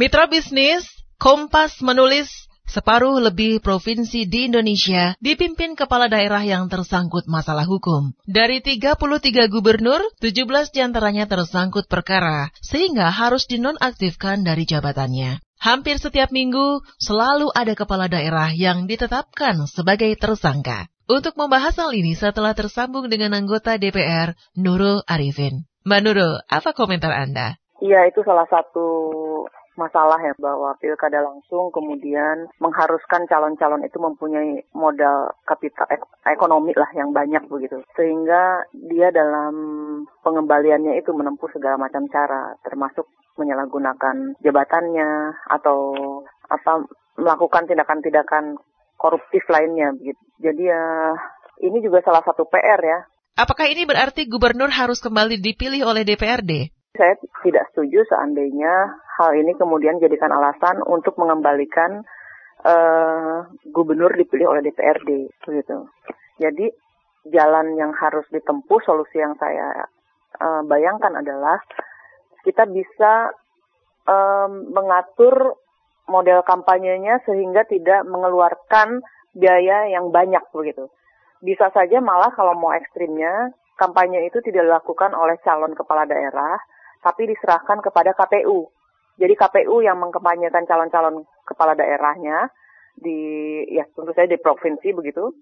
Mitra bisnis, Kompas menulis Separuh lebih provinsi di Indonesia dipimpin kepala daerah yang tersangkut masalah hukum. Dari 33 gubernur, 17 di antaranya tersangkut perkara, sehingga harus dinonaktifkan dari jabatannya. Hampir setiap minggu selalu ada kepala daerah yang ditetapkan sebagai tersangka. Untuk membahas hal ini setelah tersambung dengan anggota DPR, Nurul Arifin. Mbak Nurul, apa komentar Anda? Iya, itu salah satu masalah ya bahwa pilkada langsung kemudian mengharuskan calon-calon itu mempunyai modal kapital ek ekonomi lah yang banyak begitu sehingga dia dalam pengembaliannya itu menempuh segala macam cara termasuk menyalahgunakan jabatannya atau apa melakukan tindakan-tindakan koruptif lainnya begitu. Jadi ya ini juga salah satu PR ya. Apakah ini berarti gubernur harus kembali dipilih oleh DPRD? Saya tidak setuju seandainya hal ini kemudian jadikan alasan untuk mengembalikan uh, gubernur dipilih oleh DPRD, begitu. Jadi jalan yang harus ditempuh, solusi yang saya uh, bayangkan adalah kita bisa um, mengatur model kampanyenya sehingga tidak mengeluarkan biaya yang banyak begitu. Bisa saja malah kalau mau ekstrimnya, kampanye itu tidak dilakukan oleh calon kepala daerah, tapi diserahkan kepada KPU. Jadi KPU yang mengkampanyekan calon-calon kepala daerahnya di ya tentu saja di provinsi begitu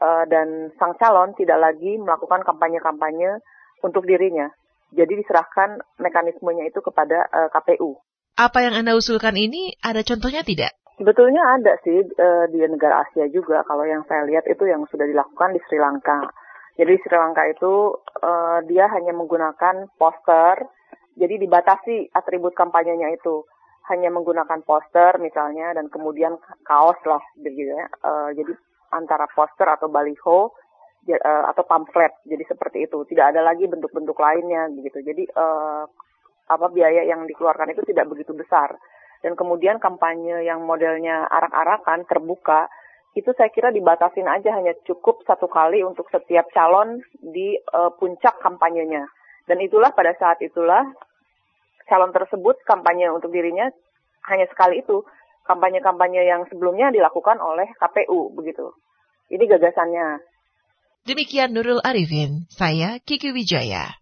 uh, dan sang calon tidak lagi melakukan kampanye-kampanye untuk dirinya. Jadi diserahkan mekanismenya itu kepada uh, eh, KPU. Apa yang Anda usulkan ini ada contohnya tidak? Sebetulnya ada sih uh, di negara Asia juga. Kalau yang saya lihat itu yang sudah dilakukan di Sri Lanka. Jadi Sri Lanka itu uh, dia hanya menggunakan poster jadi dibatasi atribut kampanyenya itu hanya menggunakan poster misalnya dan kemudian kaos lah begitu ya. Uh, jadi antara poster atau baliho uh, atau pamflet. Jadi seperti itu. Tidak ada lagi bentuk-bentuk lainnya begitu. Jadi uh, apa biaya yang dikeluarkan itu tidak begitu besar. Dan kemudian kampanye yang modelnya arak-arakan terbuka itu saya kira dibatasin aja hanya cukup satu kali untuk setiap calon di uh, puncak kampanyenya. Dan itulah pada saat itulah calon tersebut kampanye untuk dirinya hanya sekali itu. Kampanye-kampanye yang sebelumnya dilakukan oleh KPU begitu. Ini gagasannya. Demikian Nurul Arifin, saya Kiki Wijaya.